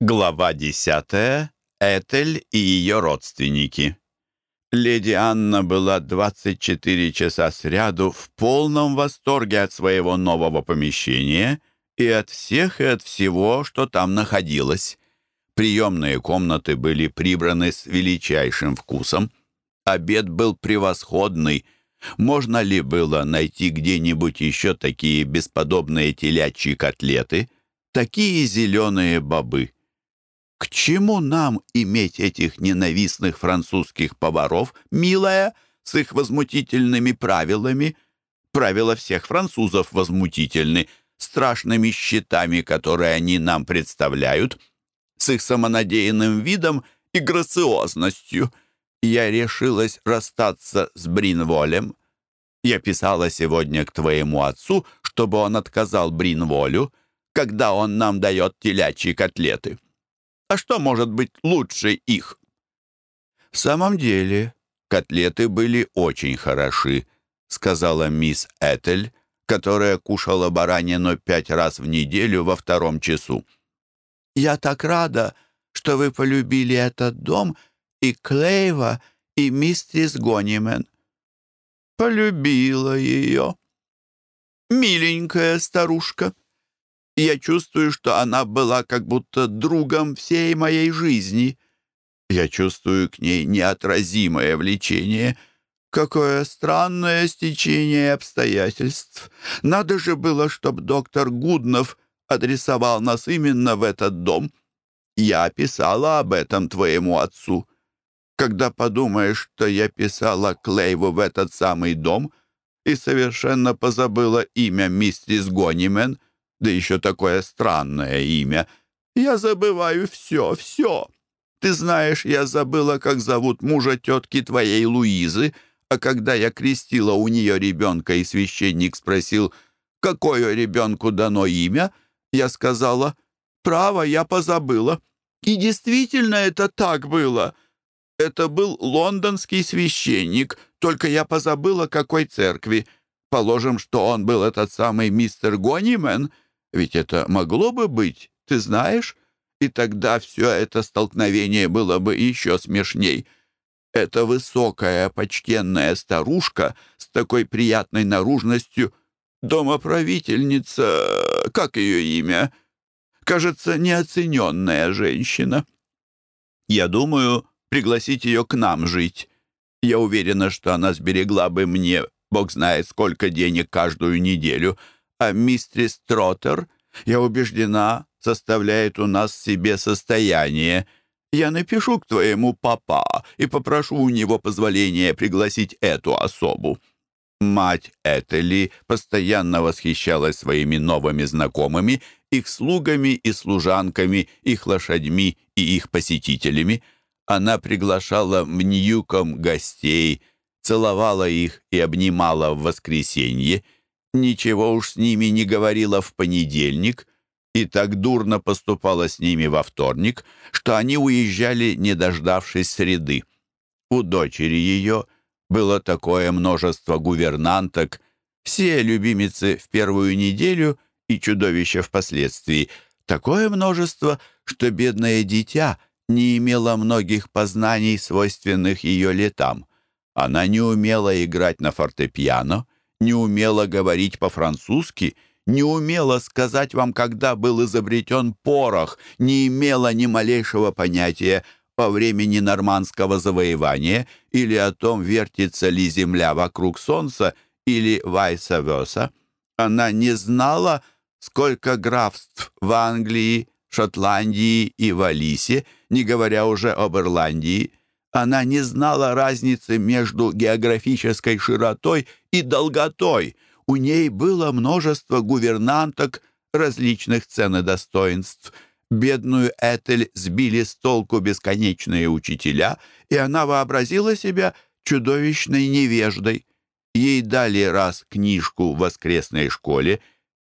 Глава десятая. Этель и ее родственники. Леди Анна была 24 часа сряду в полном восторге от своего нового помещения и от всех и от всего, что там находилось. Приемные комнаты были прибраны с величайшим вкусом. Обед был превосходный. Можно ли было найти где-нибудь еще такие бесподобные телячьи котлеты, такие зеленые бобы? К чему нам иметь этих ненавистных французских поваров, милая, с их возмутительными правилами? Правила всех французов возмутительны, страшными щитами, которые они нам представляют, с их самонадеянным видом и грациозностью. Я решилась расстаться с Бринволем. Я писала сегодня к твоему отцу, чтобы он отказал Бринволю, когда он нам дает телячьи котлеты. А что может быть лучше их? В самом деле, котлеты были очень хороши, сказала мисс Этель, которая кушала баранину пять раз в неделю во втором часу. «Я так рада, что вы полюбили этот дом и Клейва, и мистерис Гонимен». «Полюбила ее. Миленькая старушка». Я чувствую, что она была как будто другом всей моей жизни. Я чувствую к ней неотразимое влечение. Какое странное стечение обстоятельств. Надо же было, чтобы доктор Гуднов адресовал нас именно в этот дом. Я писала об этом твоему отцу. Когда подумаешь, что я писала Клейву в этот самый дом и совершенно позабыла имя миссис Гонимен — да еще такое странное имя. Я забываю все, все. Ты знаешь, я забыла, как зовут мужа тетки твоей Луизы, а когда я крестила у нее ребенка, и священник спросил, какое ребенку дано имя, я сказала, «Право, я позабыла». И действительно это так было. Это был лондонский священник, только я позабыла, какой церкви. Положим, что он был этот самый мистер Гонимен — ведь это могло бы быть, ты знаешь? И тогда все это столкновение было бы еще смешней. Эта высокая, почтенная старушка с такой приятной наружностью, домоправительница, как ее имя? Кажется, неоцененная женщина. Я думаю, пригласить ее к нам жить. Я уверена, что она сберегла бы мне, бог знает сколько денег каждую неделю — а мистрис Троттер, я убеждена, составляет у нас себе состояние. Я напишу к твоему папа и попрошу у него позволения пригласить эту особу». Мать Этели постоянно восхищалась своими новыми знакомыми, их слугами и служанками, их лошадьми и их посетителями. Она приглашала в Ньюком гостей, целовала их и обнимала в воскресенье — ничего уж с ними не говорила в понедельник и так дурно поступала с ними во вторник, что они уезжали, не дождавшись среды. У дочери ее было такое множество гувернанток, все любимицы в первую неделю и чудовища впоследствии, такое множество, что бедное дитя не имело многих познаний, свойственных ее летам. Она не умела играть на фортепиано, не умела говорить по-французски, не умела сказать вам, когда был изобретен порох, не имела ни малейшего понятия о времени нормандского завоевания или о том, вертится ли земля вокруг солнца или вайса-верса. Она не знала, сколько графств в Англии, Шотландии и Валисе, не говоря уже об Ирландии – она не знала разницы между географической широтой и долготой. У ней было множество гувернанток различных цен и достоинств. Бедную Этель сбили с толку бесконечные учителя, и она вообразила себя чудовищной невеждой. Ей дали раз книжку в воскресной школе,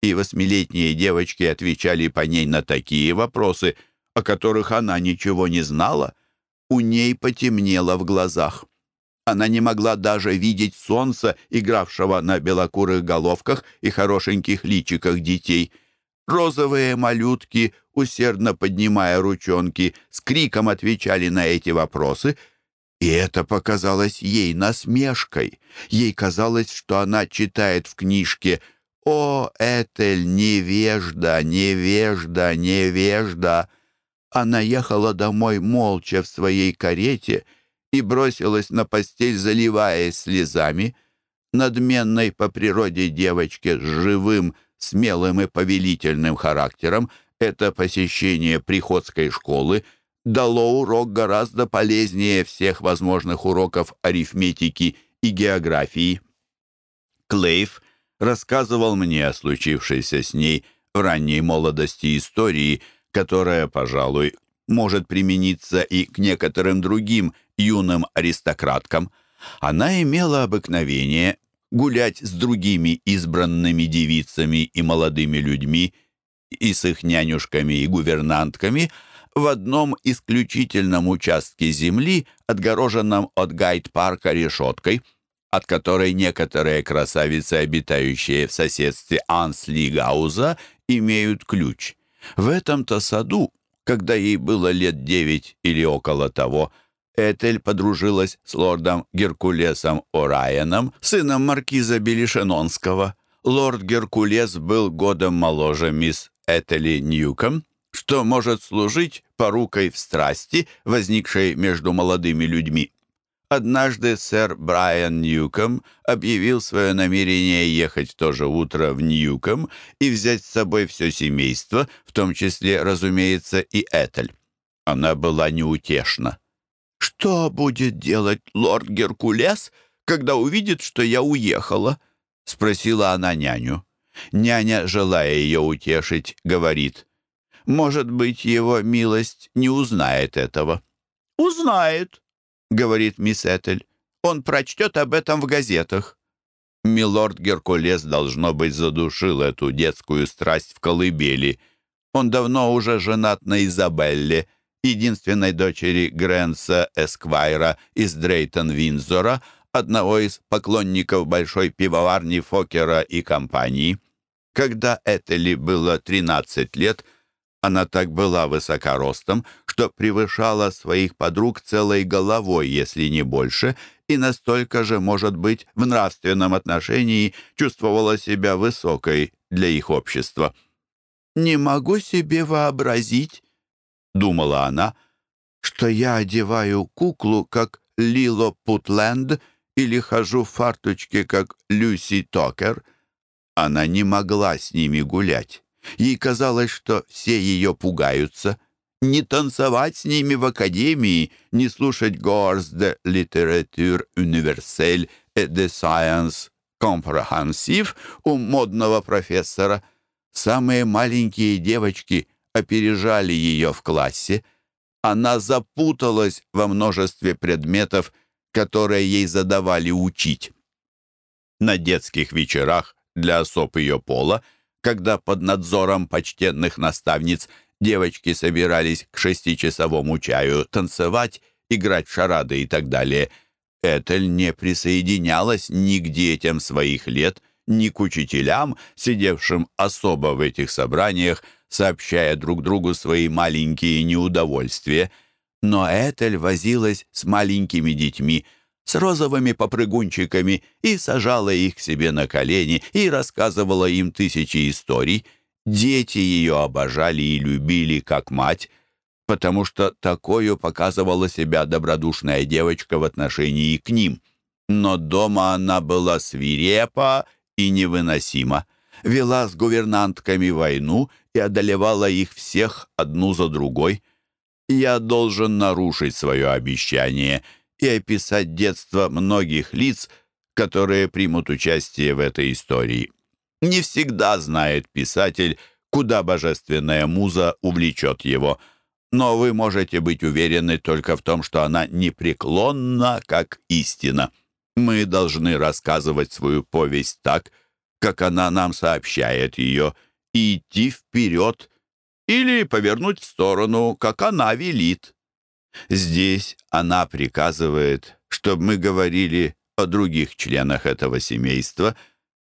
и восьмилетние девочки отвечали по ней на такие вопросы, о которых она ничего не знала — у ней потемнело в глазах. Она не могла даже видеть солнца, игравшего на белокурых головках и хорошеньких личиках детей. Розовые малютки усердно поднимая ручонки, с криком отвечали на эти вопросы, и это показалось ей насмешкой. Ей казалось, что она читает в книжке «О, Этель, невежда, невежда, невежда!» Она ехала домой молча в своей карете и бросилась на постель, заливаясь слезами. Надменной по природе девочке с живым, смелым и повелительным характером это посещение приходской школы дало урок гораздо полезнее всех возможных уроков арифметики и географии. Клейв рассказывал мне о случившейся с ней в ранней молодости истории, которая, пожалуй, может примениться и к некоторым другим юным аристократкам. Она имела обыкновение гулять с другими избранными девицами и молодыми людьми, и с их нянюшками и гувернантками в одном исключительном участке земли, отгороженном от гайд-парка решеткой – от которой некоторые красавицы, обитающие в соседстве Анслигауза, имеют ключ. В этом-то саду, когда ей было лет девять или около того, Этель подружилась с лордом Геркулесом О'Райеном, сыном маркиза Белишенонского. Лорд Геркулес был годом моложе мисс Этели Ньюком, что может служить порукой в страсти, возникшей между молодыми людьми. Однажды сэр Брайан Ньюком объявил свое намерение ехать в то же утро в Ньюком и взять с собой все семейство, в том числе, разумеется, и Этель. Она была неутешна. «Что будет делать лорд Геркулес, когда увидит, что я уехала?» — спросила она няню. Няня, желая ее утешить, говорит, «Может быть, его милость не узнает этого». «Узнает», — говорит мисс Этель. «Он прочтет об этом в газетах». Милорд Геркулес, должно быть, задушил эту детскую страсть в колыбели. Он давно уже женат на Изабелле, единственной дочери Грэнса Эсквайра из Дрейтон-Винзора, одного из поклонников большой пивоварни Фокера и компании. Когда Этели было 13 лет — она так была высокоростом, что превышала своих подруг целой головой, если не больше, и настолько же, может быть, в нравственном отношении чувствовала себя высокой для их общества. «Не могу себе вообразить», — думала она, «что я одеваю куклу, как Лило Путленд, или хожу в фарточке, как Люси Токер». Она не могла с ними гулять. Ей казалось, что все ее пугаются. Не танцевать с ними в академии, не слушать «Горс de littérature universelle et de science comprehensive» у модного профессора. Самые маленькие девочки опережали ее в классе. Она запуталась во множестве предметов, которые ей задавали учить. На детских вечерах для особ ее пола – когда под надзором почтенных наставниц девочки собирались к шестичасовому чаю танцевать, играть в шарады и так далее, Этель не присоединялась ни к детям своих лет, ни к учителям, сидевшим особо в этих собраниях, сообщая друг другу свои маленькие неудовольствия. Но Этель возилась с маленькими детьми – с розовыми попрыгунчиками и сажала их себе на колени и рассказывала им тысячи историй. Дети ее обожали и любили, как мать, потому что такую показывала себя добродушная девочка в отношении к ним. Но дома она была свирепа и невыносима, вела с гувернантками войну и одолевала их всех одну за другой. Я должен нарушить свое обещание — и описать детство многих лиц, которые примут участие в этой истории. Не всегда знает писатель, куда божественная муза увлечет его, но вы можете быть уверены только в том, что она непреклонна, как истина. Мы должны рассказывать свою повесть так, как она нам сообщает ее, и идти вперед или повернуть в сторону, как она велит. Здесь она приказывает, чтобы мы говорили о других членах этого семейства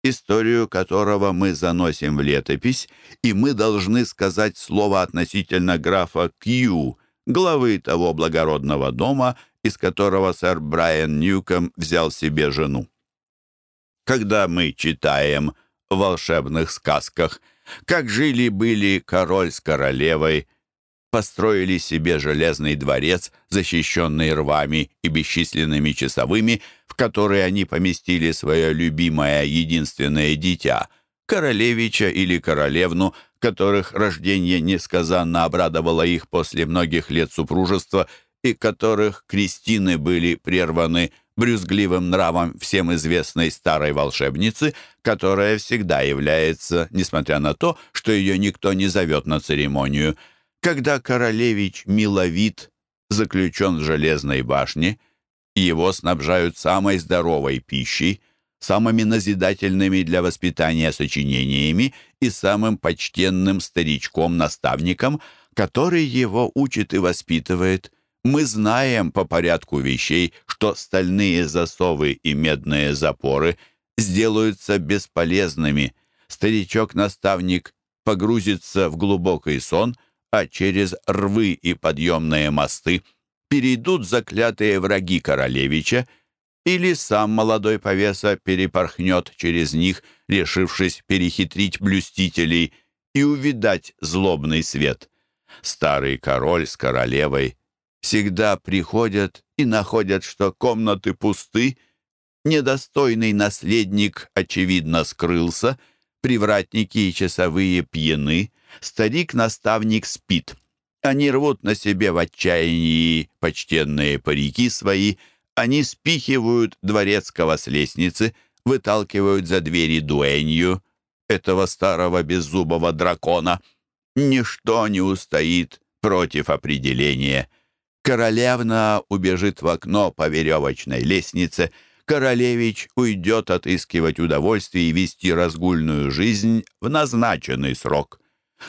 историю которого мы заносим в летопись, и мы должны сказать слово относительно графа Кью, главы того благородного дома, из которого сэр Брайан Ньюком взял себе жену. Когда мы читаем в волшебных сказках, как жили-были король с королевой, построили себе железный дворец, защищенный рвами и бесчисленными часовыми, в которые они поместили свое любимое единственное дитя, королевича или королевну, которых рождение несказанно обрадовало их после многих лет супружества и которых крестины были прерваны брюзгливым нравом всем известной старой волшебницы, которая всегда является, несмотря на то, что ее никто не зовет на церемонию – когда королевич Миловид заключен в железной башне, его снабжают самой здоровой пищей, самыми назидательными для воспитания сочинениями и самым почтенным старичком-наставником, который его учит и воспитывает. Мы знаем по порядку вещей, что стальные засовы и медные запоры сделаются бесполезными. Старичок-наставник погрузится в глубокий сон – а через рвы и подъемные мосты перейдут заклятые враги королевича, или сам молодой повеса перепорхнет через них, решившись перехитрить блюстителей и увидать злобный свет. Старый король с королевой всегда приходят и находят, что комнаты пусты, недостойный наследник, очевидно, скрылся, привратники и часовые пьяны — Старик-наставник спит. Они рвут на себе в отчаянии почтенные парики свои, они спихивают дворецкого с лестницы, выталкивают за двери дуэнью, этого старого беззубого дракона. Ничто не устоит против определения. Королевна убежит в окно по веревочной лестнице, королевич уйдет отыскивать удовольствие и вести разгульную жизнь в назначенный срок.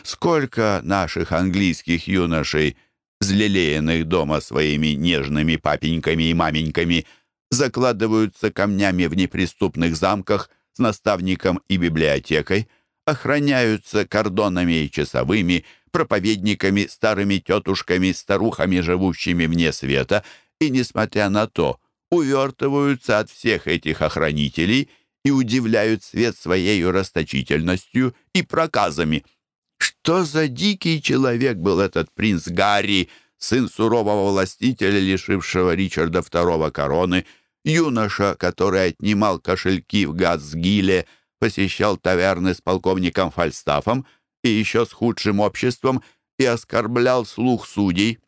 Сколько наших английских юношей, взлелеянных дома своими нежными папеньками и маменьками, закладываются камнями в неприступных замках с наставником и библиотекой, охраняются кордонами и часовыми, проповедниками, старыми тетушками, старухами, живущими вне света, и, несмотря на то, увертываются от всех этих охранителей и удивляют свет своей расточительностью и проказами – что за дикий человек был этот принц Гарри, сын сурового властителя, лишившего Ричарда II короны, юноша, который отнимал кошельки в Газгиле, посещал таверны с полковником Фальстафом и еще с худшим обществом и оскорблял слух судей.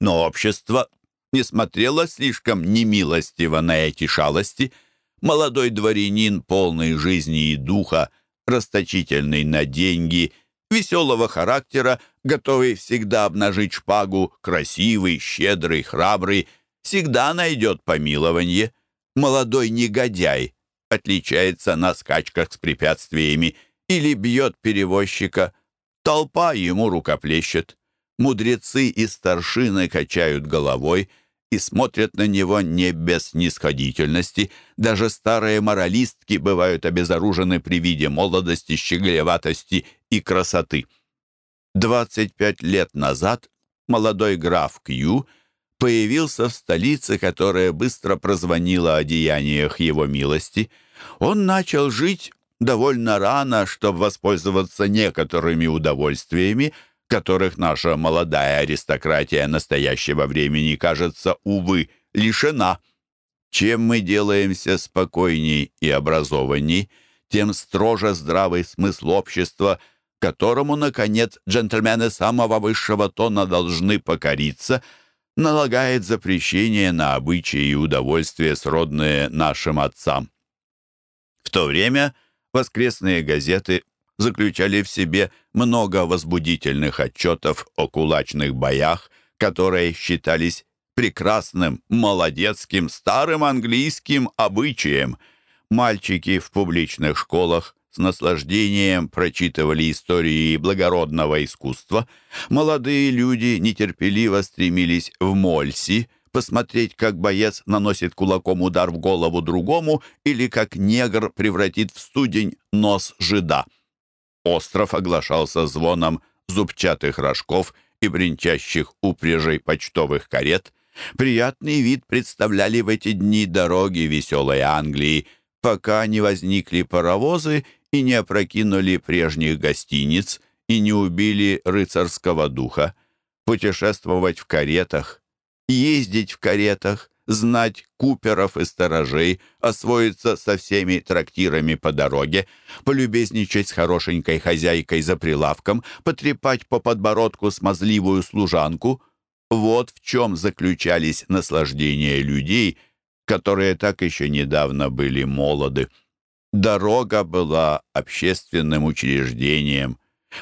Но общество не смотрело слишком немилостиво на эти шалости. Молодой дворянин, полный жизни и духа, расточительный на деньги — веселого характера, готовый всегда обнажить шпагу, красивый, щедрый, храбрый, всегда найдет помилование. Молодой негодяй отличается на скачках с препятствиями или бьет перевозчика. Толпа ему рукоплещет. Мудрецы и старшины качают головой — и смотрят на него не без снисходительности. Даже старые моралистки бывают обезоружены при виде молодости, щеголеватости и красоты. 25 лет назад молодой граф Кью появился в столице, которая быстро прозвонила о деяниях его милости. Он начал жить довольно рано, чтобы воспользоваться некоторыми удовольствиями, которых наша молодая аристократия настоящего времени, кажется, увы, лишена. Чем мы делаемся спокойней и образованней, тем строже здравый смысл общества, которому, наконец, джентльмены самого высшего тона должны покориться, налагает запрещение на обычаи и удовольствия, сродные нашим отцам. В то время воскресные газеты заключали в себе много возбудительных отчетов о кулачных боях, которые считались прекрасным, молодецким, старым английским обычаем. Мальчики в публичных школах с наслаждением прочитывали истории благородного искусства. Молодые люди нетерпеливо стремились в Мольси посмотреть, как боец наносит кулаком удар в голову другому или как негр превратит в студень нос жида. Остров оглашался звоном зубчатых рожков и бренчащих упряжей почтовых карет. Приятный вид представляли в эти дни дороги веселой Англии, пока не возникли паровозы и не опрокинули прежних гостиниц и не убили рыцарского духа. Путешествовать в каретах, ездить в каретах, знать куперов и сторожей, освоиться со всеми трактирами по дороге, полюбезничать с хорошенькой хозяйкой за прилавком, потрепать по подбородку смазливую служанку. Вот в чем заключались наслаждения людей, которые так еще недавно были молоды. Дорога была общественным учреждением.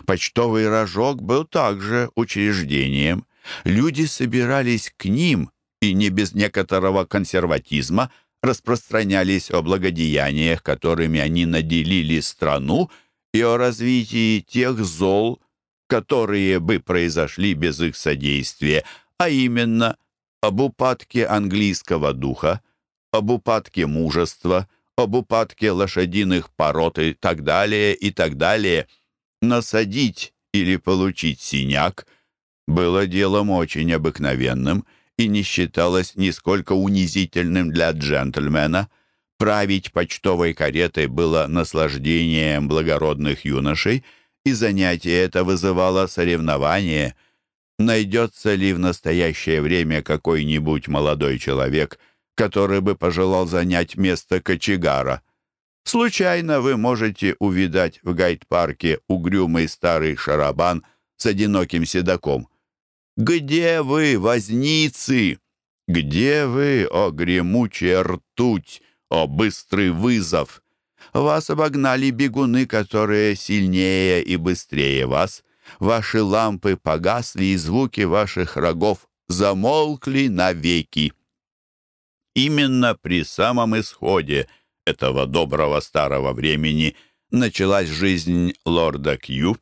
Почтовый рожок был также учреждением. Люди собирались к ним и не без некоторого консерватизма распространялись о благодеяниях, которыми они наделили страну, и о развитии тех зол, которые бы произошли без их содействия, а именно об упадке английского духа, об упадке мужества, об упадке лошадиных пород и так далее, и так далее. Насадить или получить синяк было делом очень обыкновенным и не считалось нисколько унизительным для джентльмена. Править почтовой каретой было наслаждением благородных юношей, и занятие это вызывало соревнование. Найдется ли в настоящее время какой-нибудь молодой человек, который бы пожелал занять место кочегара? Случайно вы можете увидать в гайд-парке угрюмый старый шарабан с одиноким седаком. Где вы, возницы? Где вы, о гремучая ртуть, о быстрый вызов? Вас обогнали бегуны, которые сильнее и быстрее вас. Ваши лампы погасли, и звуки ваших рогов замолкли навеки. Именно при самом исходе – этого доброго старого времени началась жизнь лорда Кью,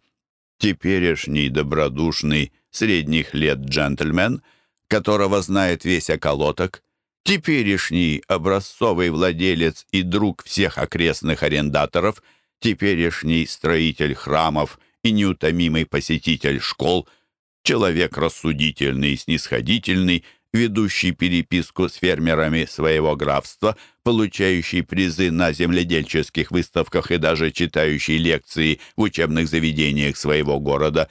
теперешний добродушный средних лет джентльмен, которого знает весь околоток, теперешний образцовый владелец и друг всех окрестных арендаторов, теперешний строитель храмов и неутомимый посетитель школ, человек рассудительный и снисходительный, ведущий переписку с фермерами своего графства, получающий призы на земледельческих выставках и даже читающий лекции в учебных заведениях своего города.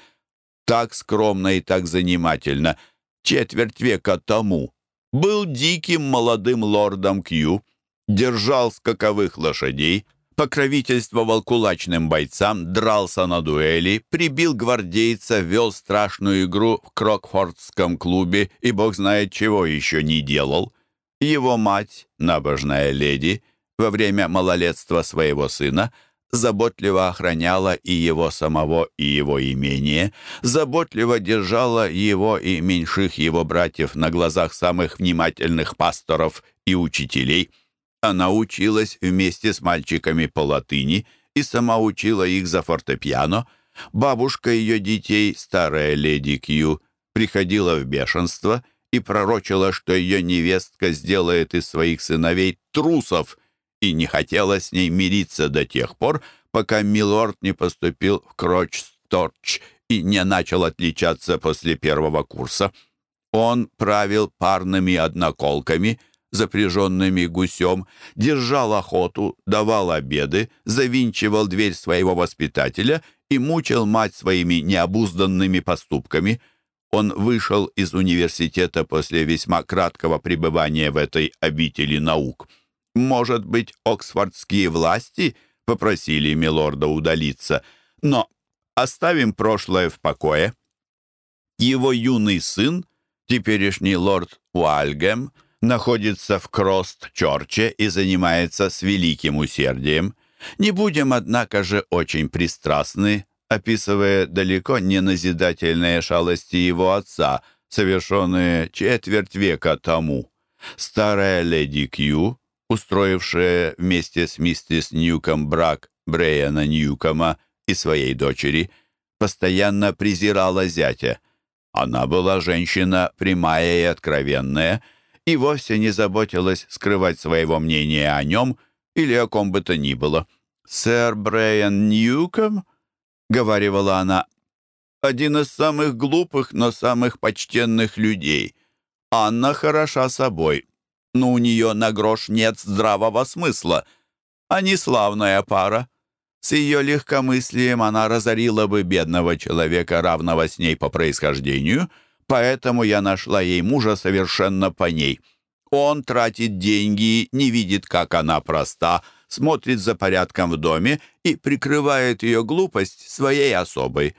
Так скромно и так занимательно, четверть века тому, был диким молодым лордом Кью, держал скаковых лошадей, покровительствовал кулачным бойцам, дрался на дуэли, прибил гвардейца, вел страшную игру в Крокфордском клубе и бог знает чего еще не делал. Его мать, набожная леди, во время малолетства своего сына заботливо охраняла и его самого, и его имение, заботливо держала его и меньших его братьев на глазах самых внимательных пасторов и учителей – она училась вместе с мальчиками по латыни и сама учила их за фортепиано. Бабушка ее детей, старая леди Кью, приходила в бешенство и пророчила, что ее невестка сделает из своих сыновей трусов, и не хотела с ней мириться до тех пор, пока Милорд не поступил в Кроч-Сторч и не начал отличаться после первого курса. Он правил парными одноколками — запряженными гусем, держал охоту, давал обеды, завинчивал дверь своего воспитателя и мучил мать своими необузданными поступками. Он вышел из университета после весьма краткого пребывания в этой обители наук. Может быть, оксфордские власти попросили милорда удалиться, но оставим прошлое в покое. Его юный сын, теперешний лорд Уальгем, находится в Крост-Чорче и занимается с великим усердием. Не будем, однако же, очень пристрастны, описывая далеко не назидательные шалости его отца, совершенные четверть века тому. Старая леди Кью, устроившая вместе с миссис Ньюком брак Брейана Ньюкома и своей дочери, постоянно презирала зятя. Она была женщина прямая и откровенная — и вовсе не заботилась скрывать своего мнения о нем или о ком бы то ни было. «Сэр Брайан Ньюком», — говорила она, — «один из самых глупых, но самых почтенных людей. Анна хороша собой, но у нее на грош нет здравого смысла. Они славная пара. С ее легкомыслием она разорила бы бедного человека, равного с ней по происхождению, поэтому я нашла ей мужа совершенно по ней. Он тратит деньги, не видит, как она проста, смотрит за порядком в доме и прикрывает ее глупость своей особой.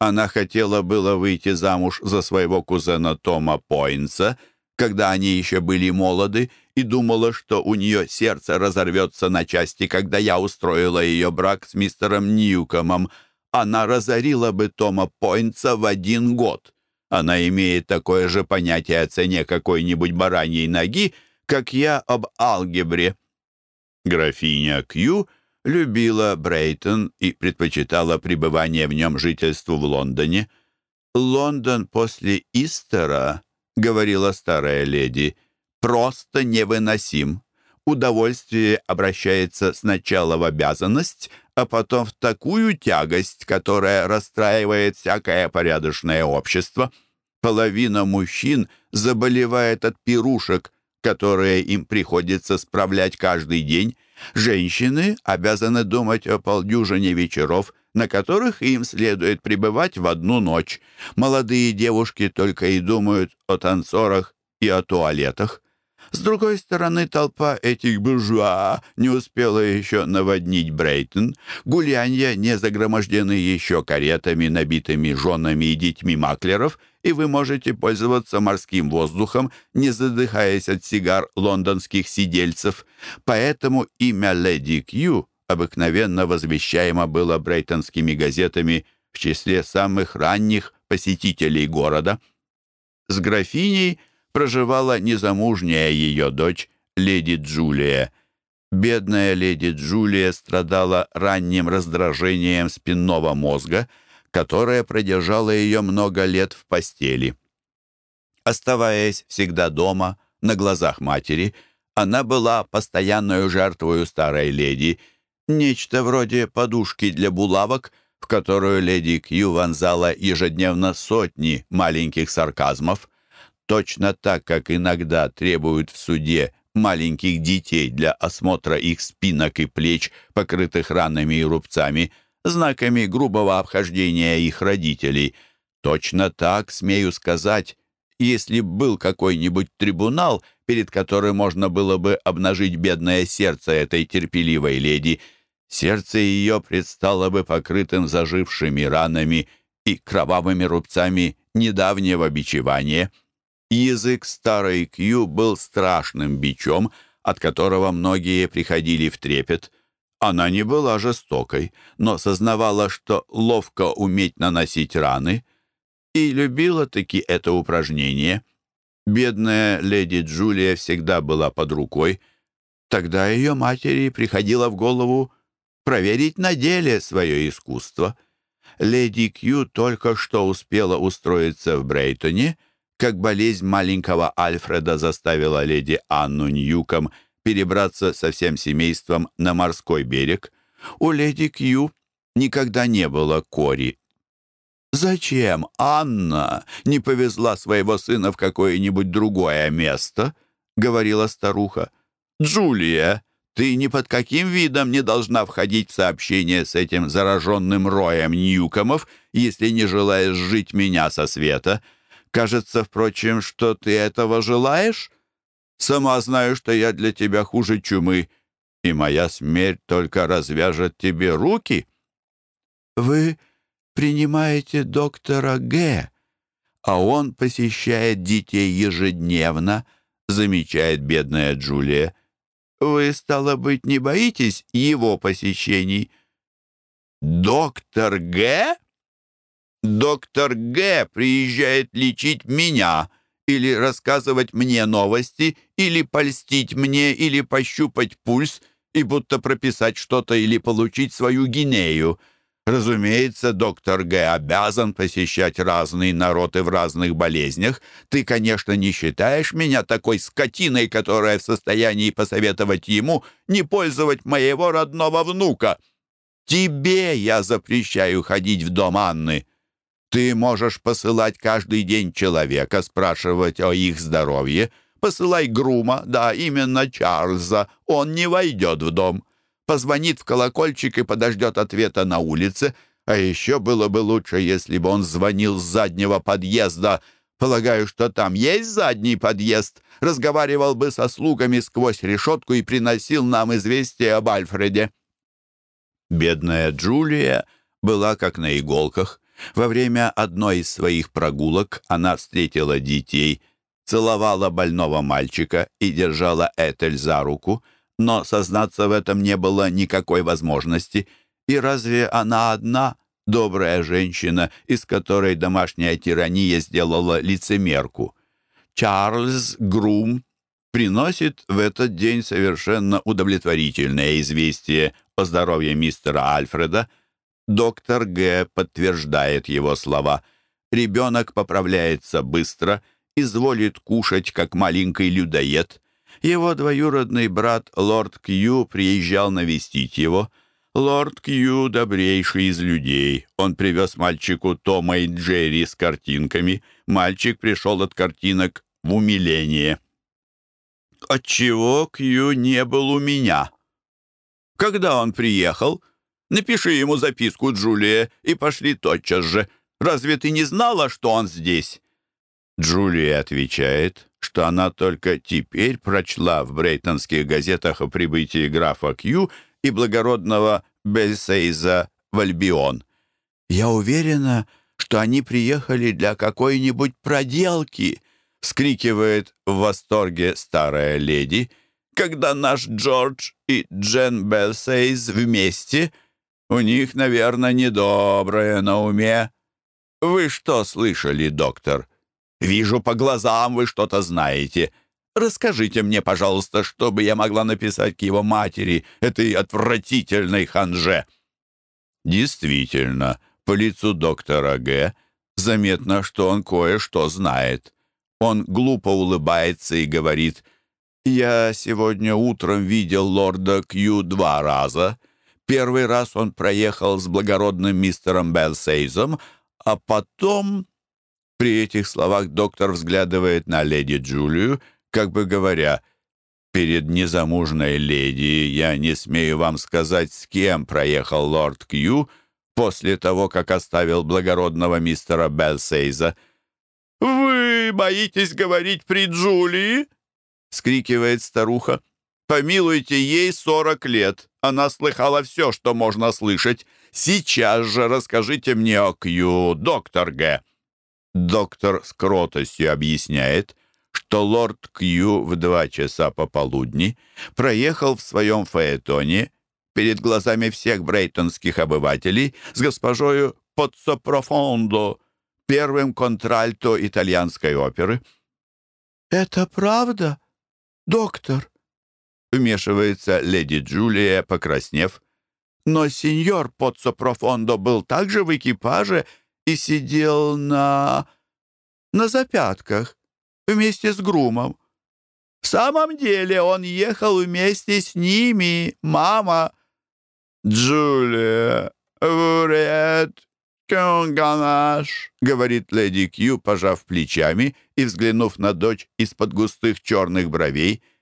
Она хотела было выйти замуж за своего кузена Тома Пойнса, когда они еще были молоды, и думала, что у нее сердце разорвется на части, когда я устроила ее брак с мистером Ньюкомом. Она разорила бы Тома Пойнтса в один год. Она имеет такое же понятие о цене какой-нибудь бараньей ноги, как я об алгебре. Графиня Кью любила Брейтон и предпочитала пребывание в нем жительству в Лондоне. «Лондон после Истера», — говорила старая леди, — «просто невыносим. Удовольствие обращается сначала в обязанность, а потом в такую тягость, которая расстраивает всякое порядочное общество. Половина мужчин заболевает от пирушек, которые им приходится справлять каждый день. Женщины обязаны думать о полдюжине вечеров, на которых им следует пребывать в одну ночь. Молодые девушки только и думают о танцорах и о туалетах. С другой стороны, толпа этих буржуа не успела еще наводнить Брейтон. Гулянья не загромождены еще каретами, набитыми женами и детьми маклеров, и вы можете пользоваться морским воздухом, не задыхаясь от сигар лондонских сидельцев. Поэтому имя Леди Кью обыкновенно возвещаемо было брейтонскими газетами в числе самых ранних посетителей города. С графиней проживала незамужняя ее дочь, леди Джулия. Бедная леди Джулия страдала ранним раздражением спинного мозга, которое продержало ее много лет в постели. Оставаясь всегда дома, на глазах матери, она была постоянной жертвой старой леди, нечто вроде подушки для булавок, в которую леди Кью вонзала ежедневно сотни маленьких сарказмов. Точно так, как иногда требуют в суде маленьких детей для осмотра их спинок и плеч, покрытых ранами и рубцами – знаками грубого обхождения их родителей. Точно так, смею сказать, если был какой-нибудь трибунал, перед которым можно было бы обнажить бедное сердце этой терпеливой леди, сердце ее предстало бы покрытым зажившими ранами и кровавыми рубцами недавнего бичевания. Язык старой Кью был страшным бичом, от которого многие приходили в трепет. Она не была жестокой, но сознавала, что ловко уметь наносить раны, и любила-таки это упражнение. Бедная леди Джулия всегда была под рукой. Тогда ее матери приходило в голову проверить на деле свое искусство. Леди Кью только что успела устроиться в Брейтоне, как болезнь маленького Альфреда заставила леди Анну Ньюком перебраться со всем семейством на морской берег. У леди Кью никогда не было Кори. «Зачем Анна не повезла своего сына в какое-нибудь другое место?» — говорила старуха. «Джулия, ты ни под каким видом не должна входить в сообщение с этим зараженным роем Ньюкомов, если не желаешь жить меня со света. Кажется, впрочем, что ты этого желаешь?» Сама знаю, что я для тебя хуже чумы, и моя смерть только развяжет тебе руки». «Вы принимаете доктора Г., а он посещает детей ежедневно», замечает бедная Джулия. «Вы, стало быть, не боитесь его посещений?» «Доктор Г?» «Доктор Г приезжает лечить меня», или рассказывать мне новости, или польстить мне, или пощупать пульс, и будто прописать что-то или получить свою гинею. Разумеется, доктор Г. обязан посещать разные народы в разных болезнях. Ты, конечно, не считаешь меня такой скотиной, которая в состоянии посоветовать ему не пользовать моего родного внука. Тебе я запрещаю ходить в дом Анны. Ты можешь посылать каждый день человека, спрашивать о их здоровье. Посылай грума, да, именно Чарльза. Он не войдет в дом. Позвонит в колокольчик и подождет ответа на улице. А еще было бы лучше, если бы он звонил с заднего подъезда. Полагаю, что там есть задний подъезд. Разговаривал бы со слугами сквозь решетку и приносил нам известие об Альфреде. Бедная Джулия была как на иголках. Во время одной из своих прогулок она встретила детей, целовала больного мальчика и держала Этель за руку, но сознаться в этом не было никакой возможности. И разве она одна, добрая женщина, из которой домашняя тирания сделала лицемерку? Чарльз Грум приносит в этот день совершенно удовлетворительное известие о здоровье мистера Альфреда – Доктор Г. подтверждает его слова. Ребенок поправляется быстро, изволит кушать, как маленький людоед. Его двоюродный брат лорд Кью приезжал навестить его. Лорд Кью — добрейший из людей. Он привез мальчику Тома и Джерри с картинками. Мальчик пришел от картинок в умиление. «Отчего Кью не был у меня?» «Когда он приехал?» Напиши ему записку, Джулия, и пошли тотчас же. Разве ты не знала, что он здесь?» Джулия отвечает, что она только теперь прочла в брейтонских газетах о прибытии графа Кью и благородного Бельсейза в Альбион. «Я уверена, что они приехали для какой-нибудь проделки», — вскрикивает в восторге старая леди, «когда наш Джордж и Джен Бельсейз вместе — у них, наверное, недоброе на уме. Вы что слышали, доктор? Вижу по глазам, вы что-то знаете. Расскажите мне, пожалуйста, что бы я могла написать к его матери, этой отвратительной ханже». Действительно, по лицу доктора Г. заметно, что он кое-что знает. Он глупо улыбается и говорит, «Я сегодня утром видел лорда Кью два раза». Первый раз он проехал с благородным мистером Белсейзом, а потом... При этих словах доктор взглядывает на леди Джулию, как бы говоря, «Перед незамужной леди я не смею вам сказать, с кем проехал лорд Кью после того, как оставил благородного мистера Белсейза». «Вы боитесь говорить при Джулии?» — скрикивает старуха. Помилуйте, ей сорок лет. Она слыхала все, что можно слышать. Сейчас же расскажите мне о Кью, доктор Г. Доктор с кротостью объясняет, что лорд Кью в два часа пополудни проехал в своем фаэтоне перед глазами всех брейтонских обывателей с госпожою Подсопрофондо, первым контральто итальянской оперы. «Это правда, доктор?» Вмешивается леди Джулия, покраснев. Но сеньор Поццо был также в экипаже и сидел на... на запятках вместе с грумом. В самом деле он ехал вместе с ними, мама. «Джулия, вред, конганаш», — говорит леди Кью, пожав плечами и взглянув на дочь из-под густых черных бровей —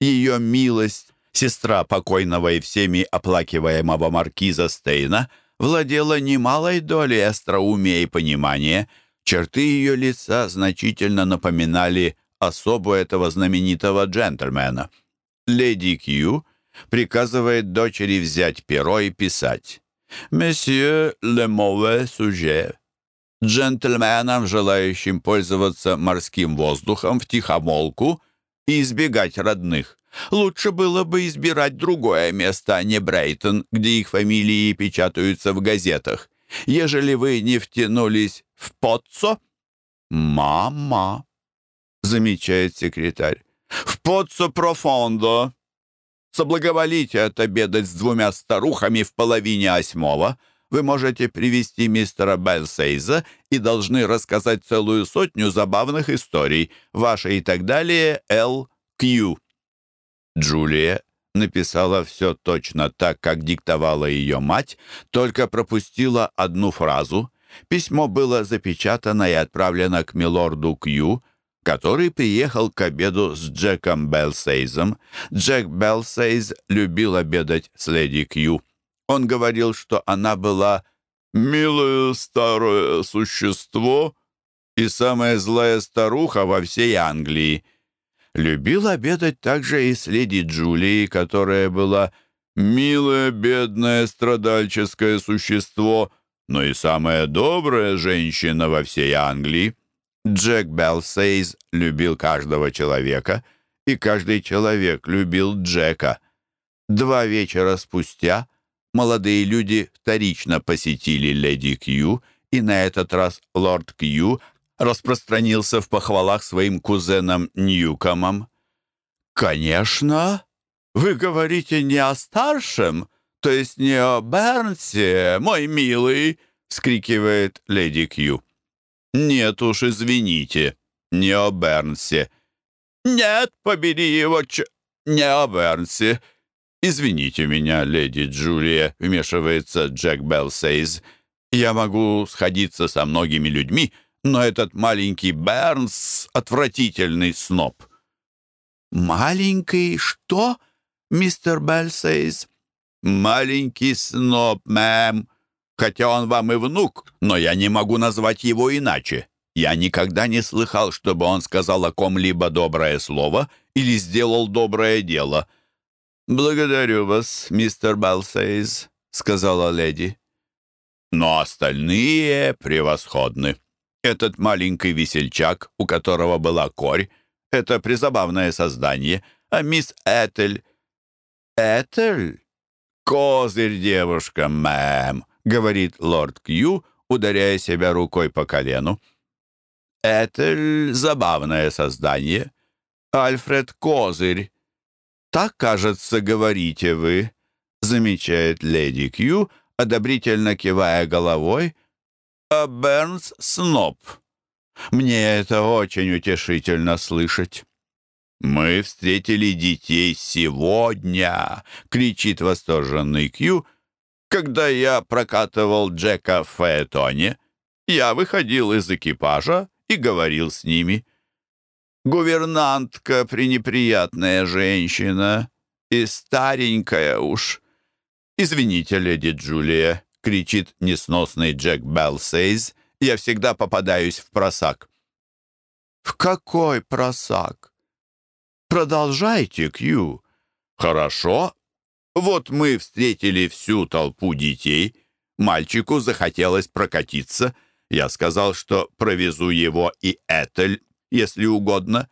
ее милость, сестра покойного и всеми оплакиваемого маркиза Стейна, владела немалой долей остроумия и понимания. Черты ее лица значительно напоминали особу этого знаменитого джентльмена. Леди Кью приказывает дочери взять перо и писать. «Месье ле мове суже». Джентльменам, желающим пользоваться морским воздухом в тихомолку, и избегать родных. Лучше было бы избирать другое место, а не Брейтон, где их фамилии печатаются в газетах. Ежели вы не втянулись в Потцо... «Мама», — замечает секретарь, — «в Потцо Профондо. Соблаговолите отобедать с двумя старухами в половине восьмого. вы можете привести мистера Бельсейза и должны рассказать целую сотню забавных историй. Ваша и так далее Л. Кью». Джулия написала все точно так, как диктовала ее мать, только пропустила одну фразу. Письмо было запечатано и отправлено к милорду Кью, который приехал к обеду с Джеком Белсейзом. Джек Белсейз любил обедать с леди Кью. Он говорил, что она была «милое старое существо» и самая злая старуха во всей Англии. Любил обедать также и с леди Джулией, которая была «милое, бедное, страдальческое существо», но и самая добрая женщина во всей Англии. Джек Белсейз любил каждого человека, и каждый человек любил Джека. Два вечера спустя молодые люди вторично посетили леди Кью, и на этот раз лорд Кью распространился в похвалах своим кузенам Ньюкомам. «Конечно, вы говорите не о старшем, то есть не о Бернсе, мой милый!» — скрикивает леди Кью. «Нет уж, извините, не о Бернсе». «Нет, побери его, ч... не о Бернсе». «Извините меня, леди Джулия», — вмешивается Джек Белсейз. «Я могу сходиться со многими людьми, но этот маленький Бернс — отвратительный сноб». «Маленький что, мистер Белсейз?» «Маленький сноб, мэм», Хотя он вам и внук, но я не могу назвать его иначе. Я никогда не слыхал, чтобы он сказал о ком-либо доброе слово или сделал доброе дело. «Благодарю вас, мистер Балсейз», — сказала леди. «Но остальные превосходны. Этот маленький весельчак, у которого была корь, это призабавное создание, а мисс Этель...» «Этель? Козырь девушка, мэм говорит лорд Кью, ударяя себя рукой по колену. «Это забавное создание. Альфред Козырь. Так, кажется, говорите вы», — замечает леди Кью, одобрительно кивая головой. «А Бернс — сноб. Мне это очень утешительно слышать». «Мы встретили детей сегодня!» — кричит восторженный Кью — когда я прокатывал Джека в Фаэтоне, я выходил из экипажа и говорил с ними. Гувернантка — пренеприятная женщина и старенькая уж. «Извините, леди Джулия», — кричит несносный Джек Белсейз, «я всегда попадаюсь в просак». «В какой просак?» «Продолжайте, Кью». «Хорошо, вот мы встретили всю толпу детей. Мальчику захотелось прокатиться. Я сказал, что провезу его и Этель, если угодно.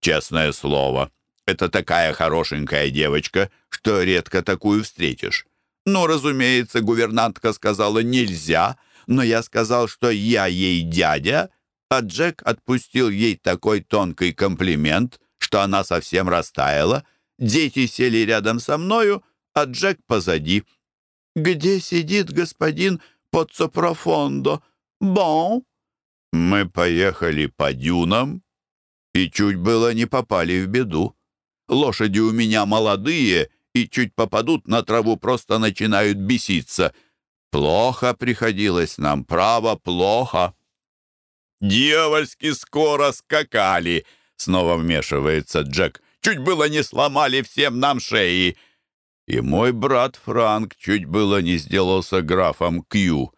Честное слово, это такая хорошенькая девочка, что редко такую встретишь. Ну, разумеется, гувернантка сказала «нельзя», но я сказал, что я ей дядя, а Джек отпустил ей такой тонкий комплимент, что она совсем растаяла. Дети сели рядом со мною, а Джек позади. «Где сидит господин Поццопрофондо? Бон?» Мы поехали по дюнам и чуть было не попали в беду. Лошади у меня молодые и чуть попадут на траву, просто начинают беситься. Плохо приходилось нам, право, плохо. «Дьявольски скоро скакали!» — снова вмешивается Джек. «Чуть было не сломали всем нам шеи!» И мой брат Франк чуть было не сделался графом Кью,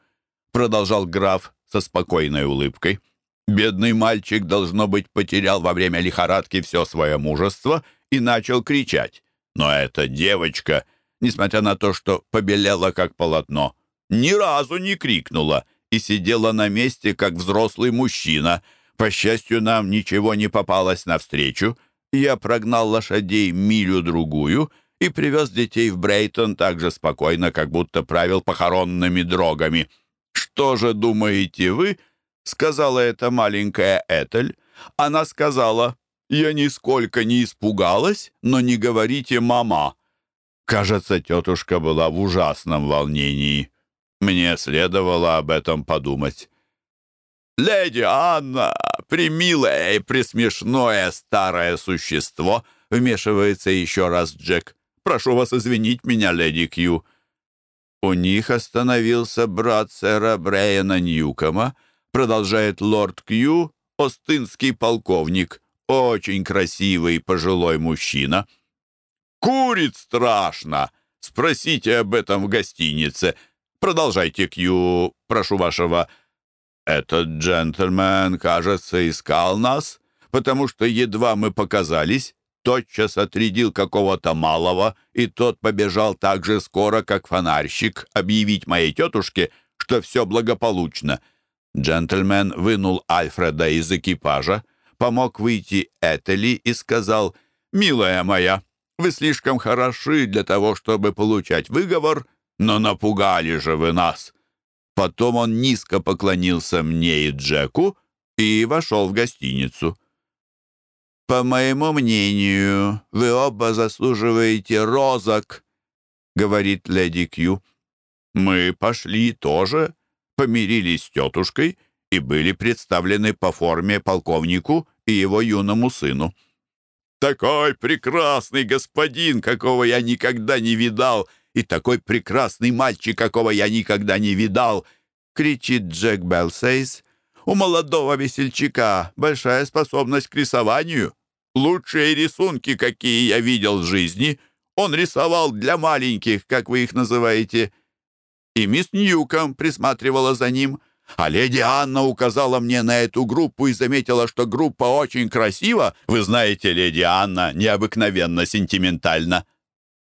продолжал граф со спокойной улыбкой. Бедный мальчик, должно быть, потерял во время лихорадки все свое мужество и начал кричать. Но эта девочка, несмотря на то, что побелела как полотно, ни разу не крикнула и сидела на месте, как взрослый мужчина. По счастью, нам ничего не попалось навстречу. Я прогнал лошадей милю-другую — и привез детей в Брейтон так же спокойно, как будто правил похоронными дрогами. «Что же думаете вы?» — сказала эта маленькая Этель. Она сказала, «Я нисколько не испугалась, но не говорите «мама». Кажется, тетушка была в ужасном волнении. Мне следовало об этом подумать. «Леди Анна, примилое и присмешное старое существо!» Вмешивается еще раз Джек. «Прошу вас извинить меня, леди Кью». У них остановился брат сэра Брайана Ньюкома, продолжает лорд Кью, остынский полковник, очень красивый пожилой мужчина. «Курит страшно! Спросите об этом в гостинице. Продолжайте, Кью, прошу вашего...» «Этот джентльмен, кажется, искал нас, потому что едва мы показались, тотчас отрядил какого-то малого, и тот побежал так же скоро, как фонарщик, объявить моей тетушке, что все благополучно». Джентльмен вынул Альфреда из экипажа, помог выйти Этели и сказал, «Милая моя, вы слишком хороши для того, чтобы получать выговор, но напугали же вы нас». Потом он низко поклонился мне и Джеку и вошел в гостиницу. «По моему мнению, вы оба заслуживаете розок», — говорит леди Кью. «Мы пошли тоже, помирились с тетушкой и были представлены по форме полковнику и его юному сыну». «Такой прекрасный господин, какого я никогда не видал!» и такой прекрасный мальчик, какого я никогда не видал!» — кричит Джек Белсейс. «У молодого весельчака большая способность к рисованию. Лучшие рисунки, какие я видел в жизни, он рисовал для маленьких, как вы их называете». И мисс Ньюком присматривала за ним. А леди Анна указала мне на эту группу и заметила, что группа очень красива. Вы знаете, леди Анна необыкновенно сентиментальна.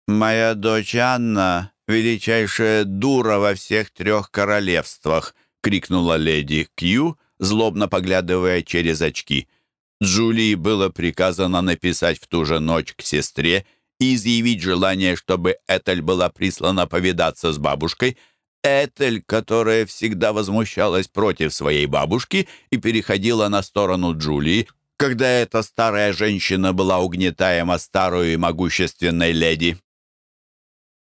«Моя дочь Анна — величайшая дура во всех трех королевствах!» — крикнула леди Кью, злобно поглядывая через очки. Джулии было приказано написать в ту же ночь к сестре и изъявить желание, чтобы Этель была прислана повидаться с бабушкой. Этель, которая всегда возмущалась против своей бабушки и переходила на сторону Джулии, когда эта старая женщина была угнетаема старой и могущественной леди.